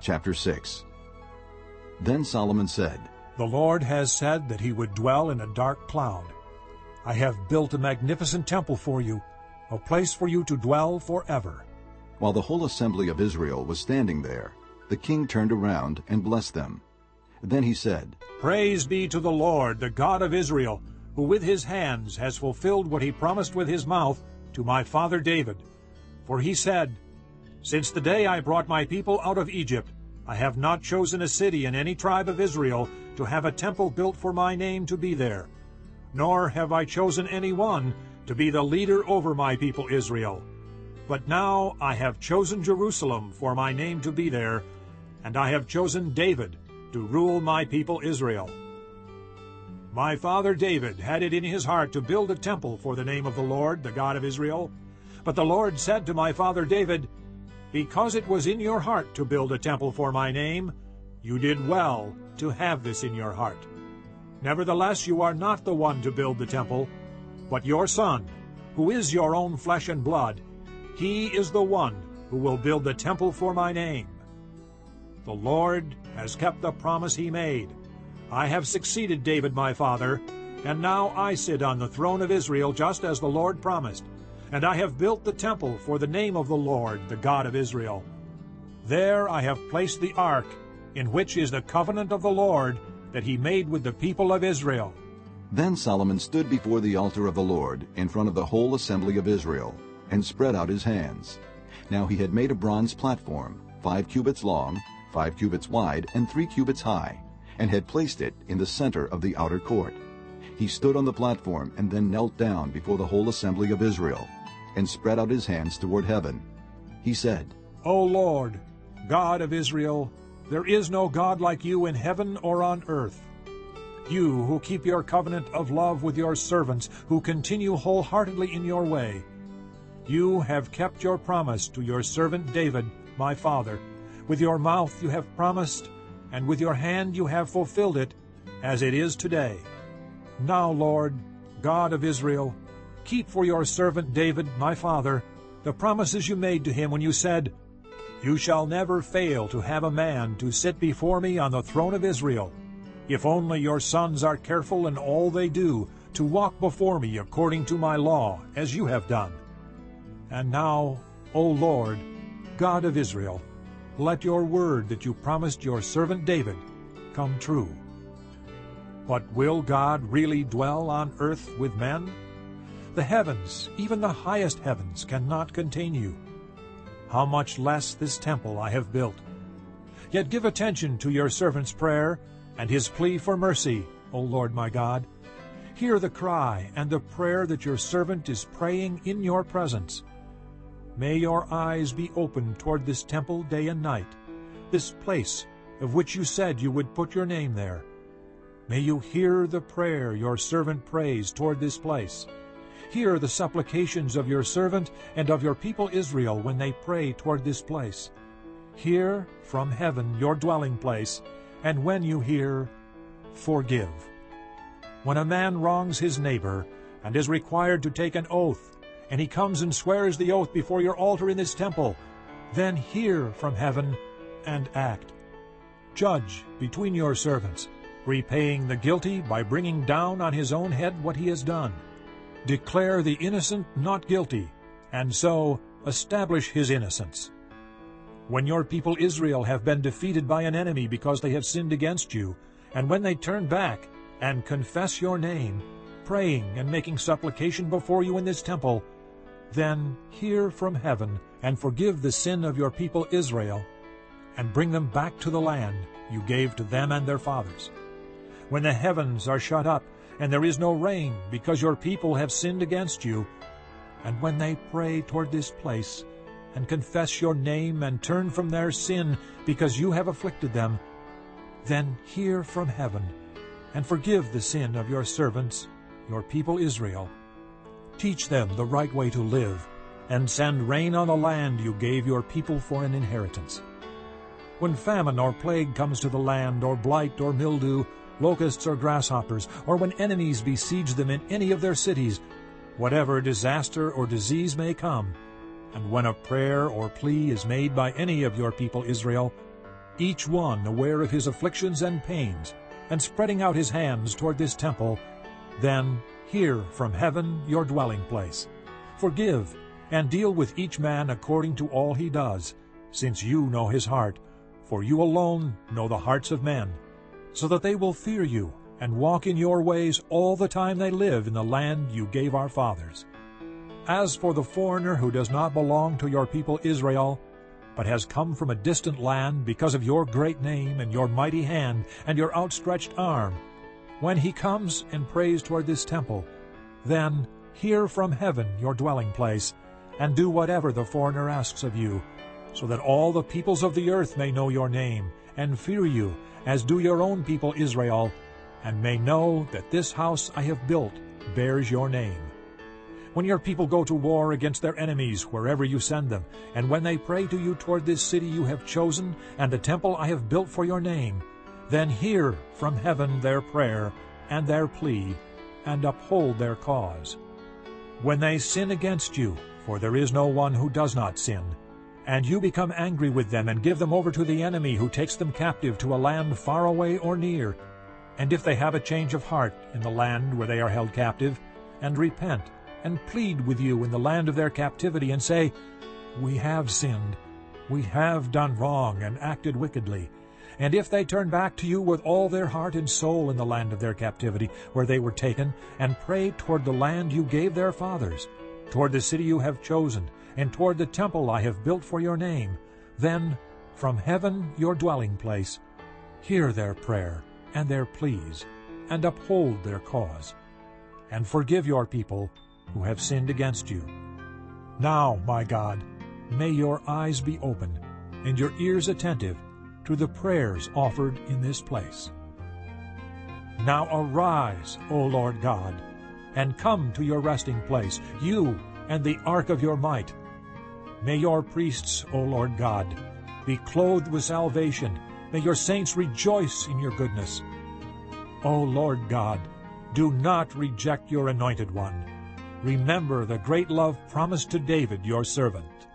Chapter 6 Then Solomon said, The Lord has said that he would dwell in a dark cloud. I have built a magnificent temple for you, a place for you to dwell forever. While the whole assembly of Israel was standing there, the king turned around and blessed them. Then he said, Praise be to the Lord, the God of Israel, who with his hands has fulfilled what he promised with his mouth to my father David. For he said, Since the day I brought my people out of Egypt, I have not chosen a city in any tribe of Israel to have a temple built for my name to be there. Nor have I chosen any one to be the leader over my people Israel. But now I have chosen Jerusalem for my name to be there, and I have chosen David to rule my people Israel. My father David had it in his heart to build a temple for the name of the Lord, the God of Israel. But the Lord said to my father David, Because it was in your heart to build a temple for my name, you did well to have this in your heart. Nevertheless, you are not the one to build the temple, but your son, who is your own flesh and blood. He is the one who will build the temple for my name. The Lord has kept the promise he made. I have succeeded David my father, and now I sit on the throne of Israel just as the Lord promised. And I have built the temple for the name of the Lord, the God of Israel. There I have placed the ark, in which is the covenant of the Lord that he made with the people of Israel. Then Solomon stood before the altar of the Lord in front of the whole assembly of Israel, and spread out his hands. Now he had made a bronze platform, five cubits long, five cubits wide, and three cubits high, and had placed it in the center of the outer court. He stood on the platform and then knelt down before the whole assembly of Israel, and spread out his hands toward heaven. He said, O Lord, God of Israel, there is no God like you in heaven or on earth. You who keep your covenant of love with your servants, who continue wholeheartedly in your way. You have kept your promise to your servant David, my father. With your mouth you have promised, and with your hand you have fulfilled it, as it is today. Now, Lord, God of Israel, keep for your servant David, my father, the promises you made to him when you said, You shall never fail to have a man to sit before me on the throne of Israel. If only your sons are careful in all they do, to walk before me according to my law, as you have done. And now, O Lord, God of Israel, let your word that you promised your servant David come true. But will God really dwell on earth with men? The heavens, even the highest heavens, cannot contain you. How much less this temple I have built. Yet give attention to your servant's prayer and his plea for mercy, O Lord my God. Hear the cry and the prayer that your servant is praying in your presence. May your eyes be open toward this temple day and night, this place of which you said you would put your name there. May you hear the prayer your servant prays toward this place. Hear the supplications of your servant and of your people Israel when they pray toward this place. Hear from heaven your dwelling place, and when you hear, forgive. When a man wrongs his neighbor and is required to take an oath, and he comes and swears the oath before your altar in this temple, then hear from heaven and act. Judge between your servants, repaying the guilty by bringing down on his own head what he has done. Declare the innocent not guilty, and so establish his innocence. When your people Israel have been defeated by an enemy because they have sinned against you, and when they turn back and confess your name, praying and making supplication before you in this temple, then hear from heaven and forgive the sin of your people Israel, and bring them back to the land you gave to them and their fathers. When the heavens are shut up, and there is no rain, because your people have sinned against you, and when they pray toward this place, and confess your name and turn from their sin, because you have afflicted them, then hear from heaven, and forgive the sin of your servants, your people Israel. Teach them the right way to live, and send rain on the land you gave your people for an inheritance. When famine or plague comes to the land, or blight or mildew, locusts or grasshoppers, or when enemies besiege them in any of their cities, whatever disaster or disease may come, and when a prayer or plea is made by any of your people Israel, each one aware of his afflictions and pains, and spreading out his hands toward this temple, then hear from heaven your dwelling place. Forgive, and deal with each man according to all he does, since you know his heart, for you alone know the hearts of men, so that they will fear you and walk in your ways all the time they live in the land you gave our fathers. As for the foreigner who does not belong to your people Israel, but has come from a distant land because of your great name and your mighty hand and your outstretched arm, when he comes and prays toward this temple, then hear from heaven your dwelling place, and do whatever the foreigner asks of you, so that all the peoples of the earth may know your name, and fear you, as do your own people Israel, and may know that this house I have built bears your name. When your people go to war against their enemies wherever you send them, and when they pray to you toward this city you have chosen, and the temple I have built for your name, then hear from heaven their prayer and their plea, and uphold their cause. When they sin against you, for there is no one who does not sin, and you become angry with them and give them over to the enemy who takes them captive to a land far away or near, and if they have a change of heart in the land where they are held captive, and repent, and plead with you in the land of their captivity, and say, We have sinned, we have done wrong and acted wickedly, and if they turn back to you with all their heart and soul in the land of their captivity, where they were taken, and pray toward the land you gave their fathers, toward the city you have chosen, and toward the temple I have built for your name, then from heaven your dwelling place, hear their prayer and their pleas, and uphold their cause, and forgive your people who have sinned against you. Now, my God, may your eyes be open, and your ears attentive to the prayers offered in this place. Now arise, O Lord God, and come to your resting place, you and the ark of your might, May your priests, O Lord God, be clothed with salvation. May your saints rejoice in your goodness. O Lord God, do not reject your anointed one. Remember the great love promised to David your servant.